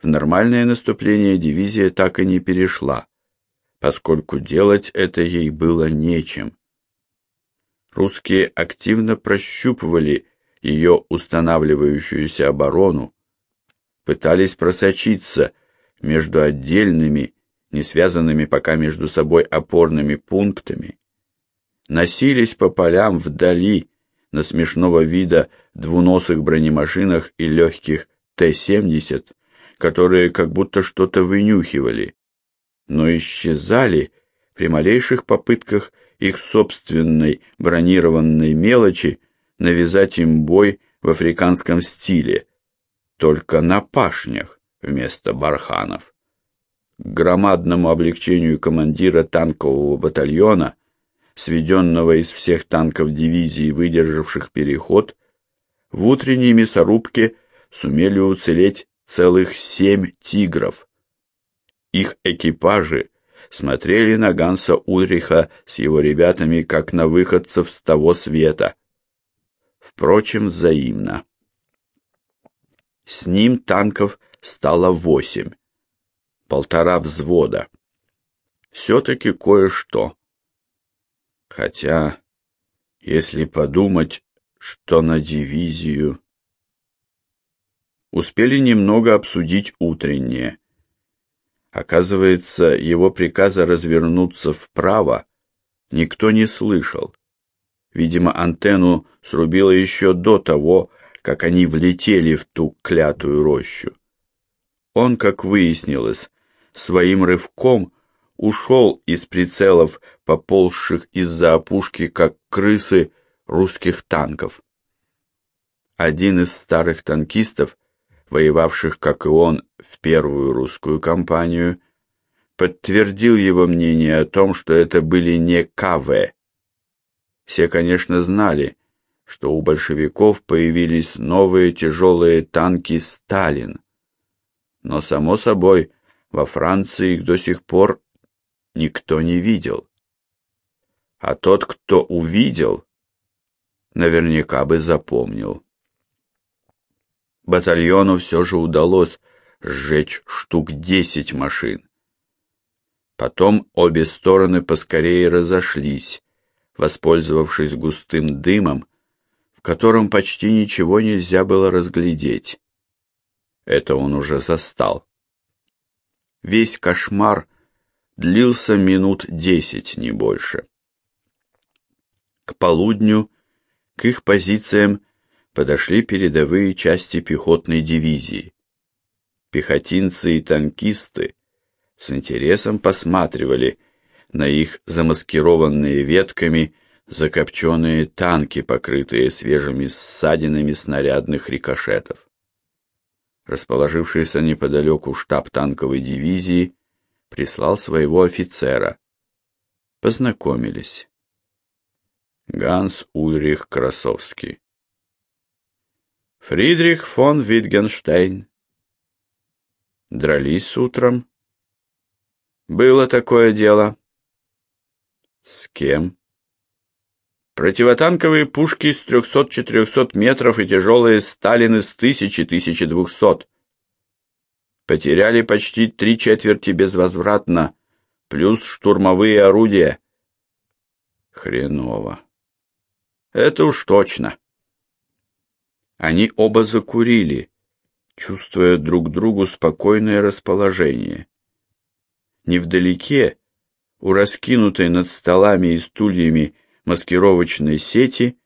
в нормальное наступление дивизия так и не перешла, поскольку делать это ей было нечем. Русские активно прощупывали ее устанавливающуюся оборону, пытались просочиться между отдельными, не связанными пока между собой опорными пунктами, носились по полям вдали на смешного вида двуносых бронемашинах и легких Т-70, которые как будто что-то вынюхивали, но исчезали при малейших попытках их собственной бронированной мелочи навязать им бой в африканском стиле, только на пашнях вместо барханов. К громадному облегчению командира танкового батальона, сведенного из всех танков дивизии, выдержавших переход, в утренней мясорубке сумели уцелеть целых семь «Тигров». Их экипажи смотрели на Ганса Ульриха с его ребятами, как на выходцев с того света. Впрочем, взаимно. С ним танков стало восемь, полтора взвода. Все-таки кое-что. Хотя, если подумать, что на дивизию... Успели немного обсудить утреннее. Оказывается, его приказа развернуться вправо никто не слышал. Видимо, антенну срубило еще до того, как они влетели в ту клятую рощу. Он, как выяснилось, своим рывком ушел из прицелов поползших из-за опушки, как крысы, русских танков. Один из старых танкистов воевавших, как и он, в первую русскую кампанию, подтвердил его мнение о том, что это были не КВ. Все, конечно, знали, что у большевиков появились новые тяжелые танки «Сталин». Но, само собой, во Франции их до сих пор никто не видел. А тот, кто увидел, наверняка бы запомнил батальону все же удалось сжечь штук десять машин. Потом обе стороны поскорее разошлись, воспользовавшись густым дымом, в котором почти ничего нельзя было разглядеть. Это он уже застал. Весь кошмар длился минут десять, не больше. К полудню к их позициям подошли передовые части пехотной дивизии. Пехотинцы и танкисты с интересом посматривали на их замаскированные ветками закопченные танки, покрытые свежими ссадинами снарядных рикошетов. Расположившийся неподалеку штаб танковой дивизии прислал своего офицера. Познакомились. Ганс Ульрих Красовский. Фридрих фон Витгенштейн. Дрались утром. Было такое дело. С кем? Противотанковые пушки с 300-400 метров и тяжелые Сталины с 1000-1200. Потеряли почти три четверти безвозвратно, плюс штурмовые орудия. Хреново. Это уж точно. Они оба закурили, чувствуя друг другу спокойное расположение. Невдалеке, у раскинутой над столами и стульями маскировочной сети,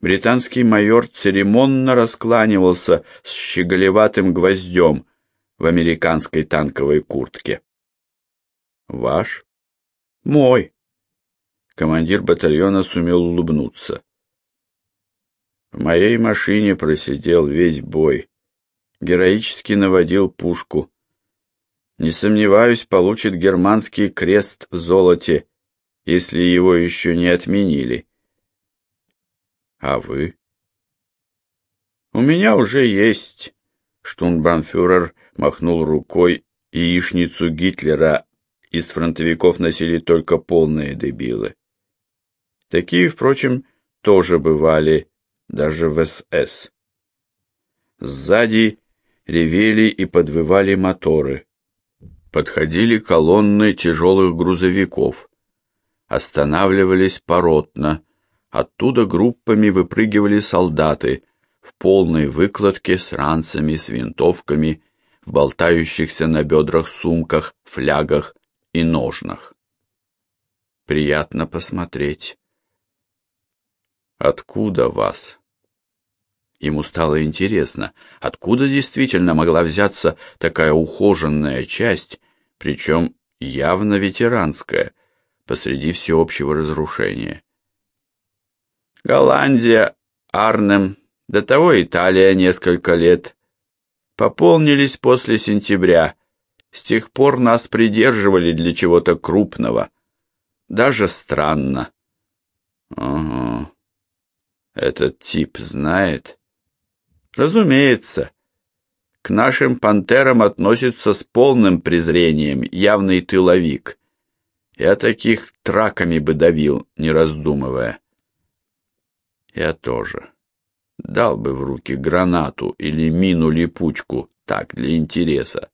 британский майор церемонно раскланивался с щеголеватым гвоздем в американской танковой куртке. «Ваш?» «Мой!» Командир батальона сумел улыбнуться. В моей машине просидел весь бой. Героически наводил пушку. Не сомневаюсь, получит германский крест в золоте, если его еще не отменили. А вы? У меня уже есть. Штунбанфюрер махнул рукой, яичницу Гитлера из фронтовиков носили только полные дебилы. Такие, впрочем, тоже бывали даже в СС. Сзади ревели и подвывали моторы. Подходили колонны тяжелых грузовиков. Останавливались поротно. Оттуда группами выпрыгивали солдаты в полной выкладке с ранцами, с винтовками, в болтающихся на бедрах сумках, флягах и ножнах. Приятно посмотреть. Откуда вас? Ему стало интересно, откуда действительно могла взяться такая ухоженная часть, причем явно ветеранская, посреди всеобщего разрушения. Голландия, Арнем, до того Италия несколько лет. Пополнились после сентября. С тех пор нас придерживали для чего-то крупного. Даже странно. Ага. Этот тип знает? Разумеется. К нашим пантерам относится с полным презрением явный тыловик. Я таких траками бы давил, не раздумывая. Я тоже. Дал бы в руки гранату или мину-липучку, так, для интереса,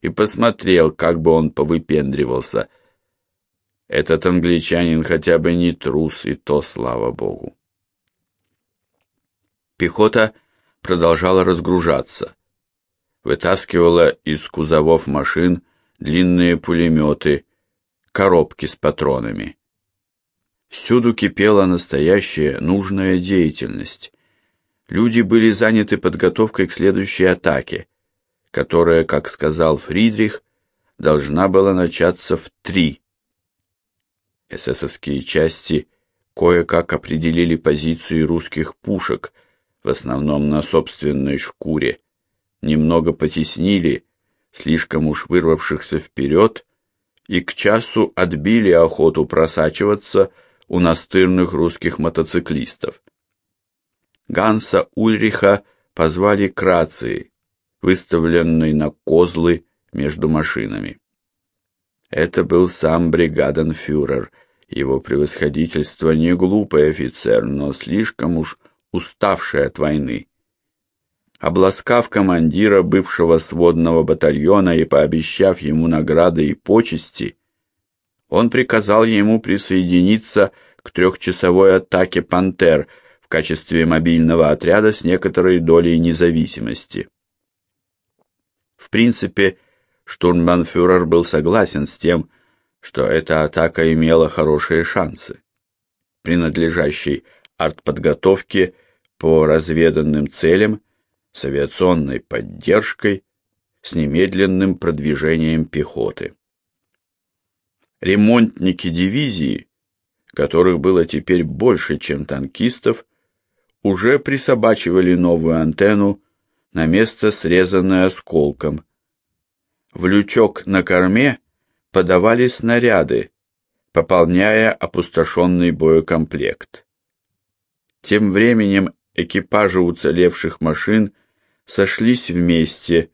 и посмотрел, как бы он повыпендривался. Этот англичанин хотя бы не трус, и то слава богу. Пехота — продолжала разгружаться. Вытаскивала из кузовов машин длинные пулеметы, коробки с патронами. Всюду кипела настоящая нужная деятельность. Люди были заняты подготовкой к следующей атаке, которая, как сказал Фридрих, должна была начаться в три. Эсэсовские части кое-как определили позиции русских пушек – в основном на собственной шкуре, немного потеснили, слишком уж вырвавшихся вперед, и к часу отбили охоту просачиваться у настырных русских мотоциклистов. Ганса Ульриха позвали к рации, выставленной на козлы между машинами. Это был сам бригаденфюрер, его превосходительство не глупый офицер, но слишком уж уставший от войны. Обласкав командира бывшего сводного батальона и пообещав ему награды и почести, он приказал ему присоединиться к трехчасовой атаке «Пантер» в качестве мобильного отряда с некоторой долей независимости. В принципе, штурмбанфюрер был согласен с тем, что эта атака имела хорошие шансы. Принадлежащей артподготовки по разведанным целям с авиационной поддержкой, с немедленным продвижением пехоты. Ремонтники дивизии, которых было теперь больше, чем танкистов, уже присобачивали новую антенну на место, срезанное осколком. В лючок на корме подавали снаряды, пополняя опустошенный боекомплект. Тем временем экипажи уцелевших машин сошлись вместе,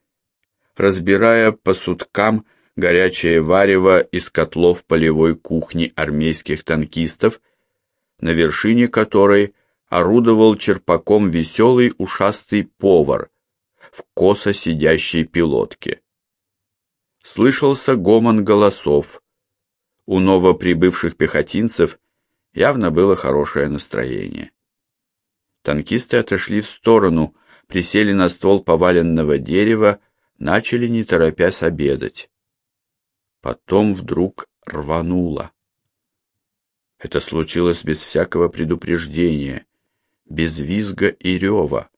разбирая по суткам горячее варево из котлов полевой кухни армейских танкистов, на вершине которой орудовал черпаком веселый ушастый повар в косо сидящей пилотке. Слышался гомон голосов. У новоприбывших пехотинцев явно было хорошее настроение. Танкисты отошли в сторону, присели на ствол поваленного дерева, начали не торопясь обедать. Потом вдруг рвануло. Это случилось без всякого предупреждения, без визга и рева,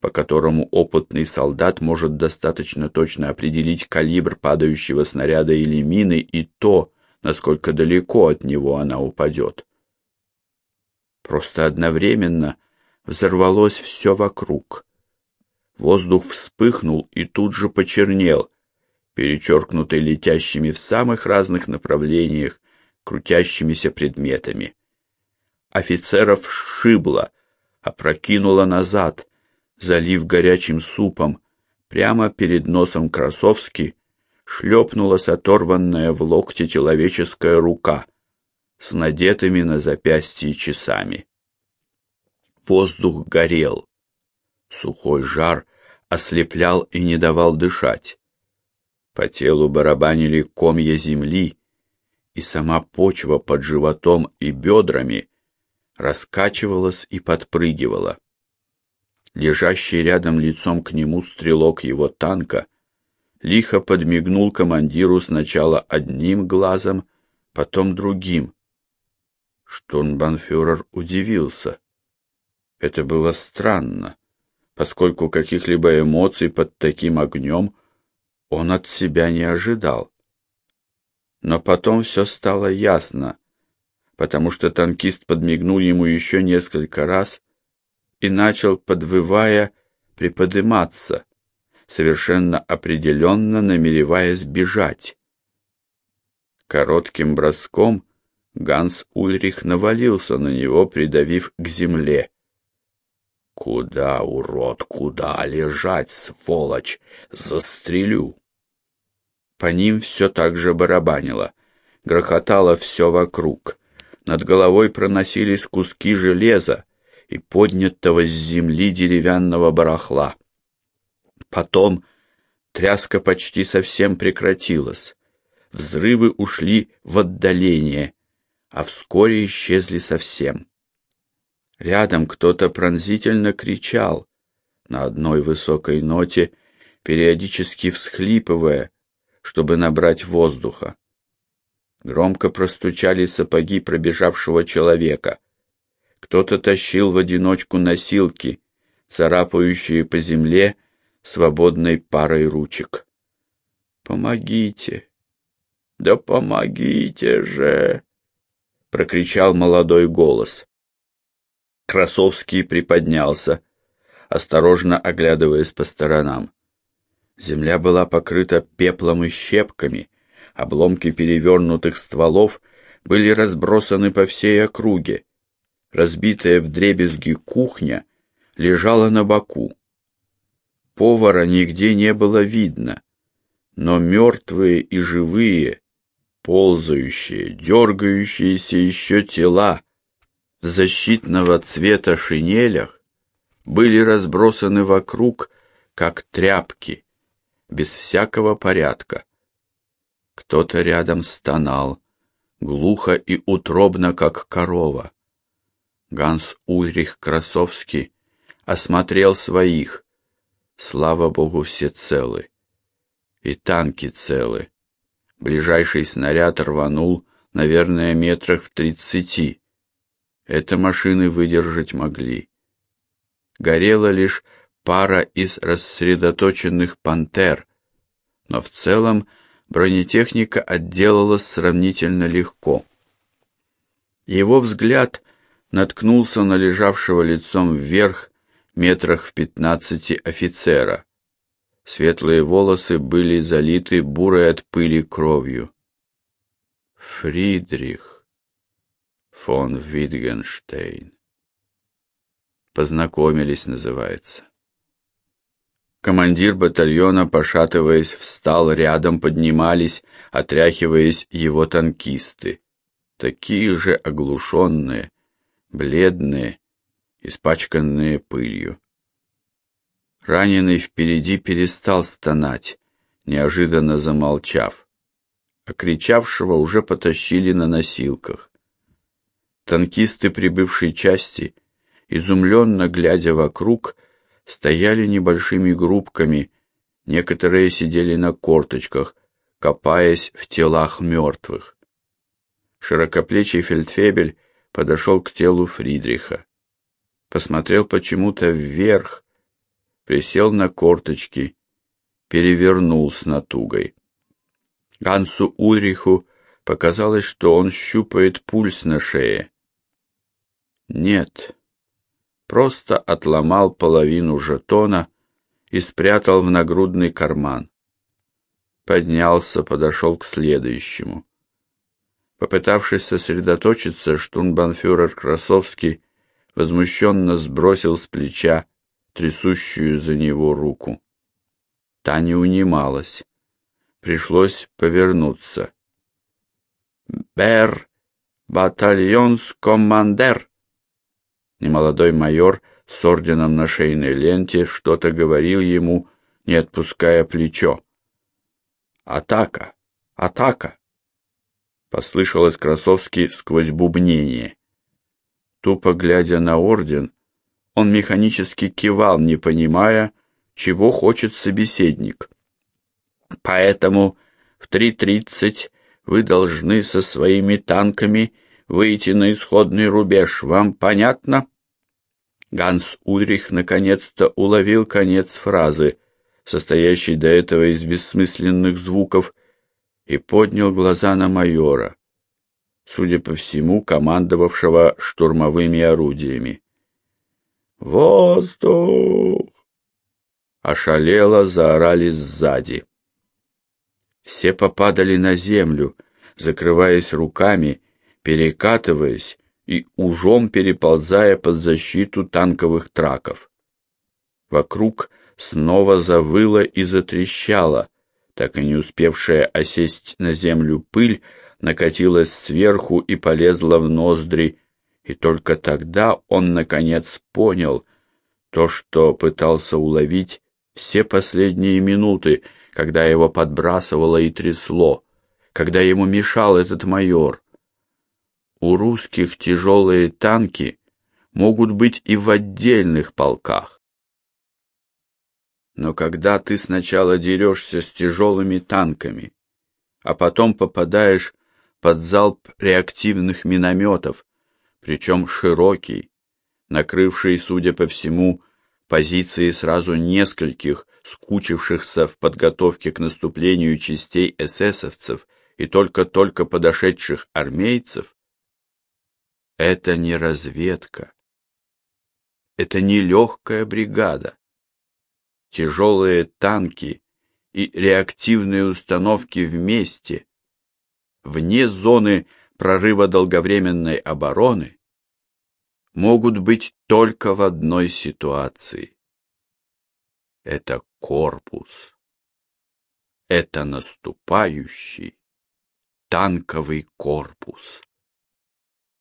по которому опытный солдат может достаточно точно определить калибр падающего снаряда или мины и то, насколько далеко от него она упадет. Просто одновременно – взорвалось все вокруг. Воздух вспыхнул и тут же почернел, перечеркнутый летящими в самых разных направлениях крутящимися предметами. Офицеров сшибло, опрокинуло назад, залив горячим супом, прямо перед носом Красовски шлепнулась оторванная в локте человеческая рука с надетыми на запястье часами. Воздух горел. Сухой жар ослеплял и не давал дышать. По телу барабанили комья земли, и сама почва под животом и бедрами раскачивалась и подпрыгивала. Лежащий рядом лицом к нему стрелок его танка лихо подмигнул командиру сначала одним глазом, потом другим. Штурмбанфюрер удивился. Это было странно, поскольку каких-либо эмоций под таким огнем он от себя не ожидал. Но потом все стало ясно, потому что танкист подмигнул ему еще несколько раз и начал, подвывая, приподниматься, совершенно определенно намереваясь бежать. Коротким броском Ганс Ульрих навалился на него, придавив к земле. «Куда, урод, куда лежать, сволочь? Застрелю!» По ним все так же барабанило, грохотало все вокруг. Над головой проносились куски железа и поднятого с земли деревянного барахла. Потом тряска почти совсем прекратилась. Взрывы ушли в отдаление, а вскоре исчезли совсем. Рядом кто-то пронзительно кричал на одной высокой ноте, периодически всхлипывая, чтобы набрать воздуха. Громко простучали сапоги пробежавшего человека. Кто-то тащил в одиночку носилки, царапающие по земле свободной парой ручек. «Помогите! Да помогите же!» — прокричал молодой голос. Красовский приподнялся, осторожно оглядываясь по сторонам. Земля была покрыта пеплом и щепками, обломки перевернутых стволов были разбросаны по всей округе. Разбитая вдребезги кухня лежала на боку. Повара нигде не было видно, но мертвые и живые ползающие, дергающиеся еще тела защитного цвета шинелях были разбросаны вокруг, как тряпки, без всякого порядка. Кто-то рядом стонал, глухо и утробно, как корова. Ганс Ульрих Красовский осмотрел своих. Слава богу, все целы. И танки целы. Ближайший снаряд рванул, наверное, метрах в тридцати. Это машины выдержать могли. Горела лишь пара из рассредоточенных пантер, но в целом бронетехника отделалась сравнительно легко. Его взгляд наткнулся на лежавшего лицом вверх метрах в пятнадцати офицера. Светлые волосы были залиты бурой от пыли кровью. Фридрих фон Витгенштейн. Познакомились, называется. Командир батальона, пошатываясь, встал рядом, поднимались, отряхиваясь его танкисты. Такие же оглушенные, бледные, испачканные пылью. Раненый впереди перестал стонать, неожиданно замолчав. А кричавшего уже потащили на носилках. Танкисты прибывшей части, изумленно глядя вокруг, стояли небольшими группками, некоторые сидели на корточках, копаясь в телах мертвых. Широкоплечий фельдфебель подошел к телу Фридриха. Посмотрел почему-то вверх, присел на корточки, перевернул с натугой. Гансу Ульриху показалось, что он щупает пульс на шее. Нет, просто отломал половину жетона и спрятал в нагрудный карман. Поднялся, подошел к следующему. Попытавшись сосредоточиться, штурмбанфюрер Красовский возмущенно сбросил с плеча трясущую за него руку. Та не унималась. Пришлось повернуться. «Бер, батальонс командер!» Немолодой майор с орденом на шейной ленте что-то говорил ему, не отпуская плечо. «Атака! Атака!» Послышалось Красовский сквозь бубнение. Тупо глядя на орден, он механически кивал, не понимая, чего хочет собеседник. «Поэтому в 3.30 вы должны со своими танками выйти на исходный рубеж. Вам понятно?» Ганс Ульрих наконец-то уловил конец фразы, состоящей до этого из бессмысленных звуков, и поднял глаза на майора, судя по всему, командовавшего штурмовыми орудиями. «Воздух!» Ошалело заорали сзади. Все попадали на землю, закрываясь руками, перекатываясь и ужом переползая под защиту танковых траков. Вокруг снова завыло и затрещало, так и не успевшая осесть на землю пыль накатилась сверху и полезла в ноздри, и только тогда он, наконец, понял то, что пытался уловить все последние минуты, когда его подбрасывало и трясло, когда ему мешал этот майор. У русских тяжелые танки могут быть и в отдельных полках. Но когда ты сначала дерешься с тяжелыми танками, а потом попадаешь под залп реактивных минометов, причем широкий, накрывший, судя по всему, позиции сразу нескольких скучившихся в подготовке к наступлению частей эсэсовцев и только-только подошедших армейцев, это не разведка. Это не легкая бригада. Тяжелые танки и реактивные установки вместе, вне зоны прорыва долговременной обороны, могут быть только в одной ситуации. Это корпус. Это наступающий танковый корпус.